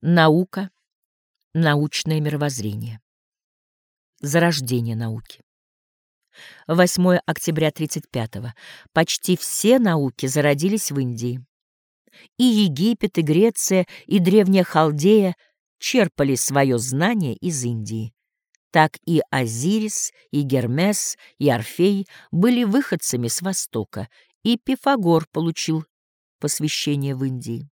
Наука, научное мировоззрение. Зарождение науки. 8 октября 35 -го. Почти все науки зародились в Индии. И Египет, и Греция, и древняя Халдея черпали свое знание из Индии. Так и Азирис, и Гермес, и Орфей были выходцами с Востока, и Пифагор получил посвящение в Индии.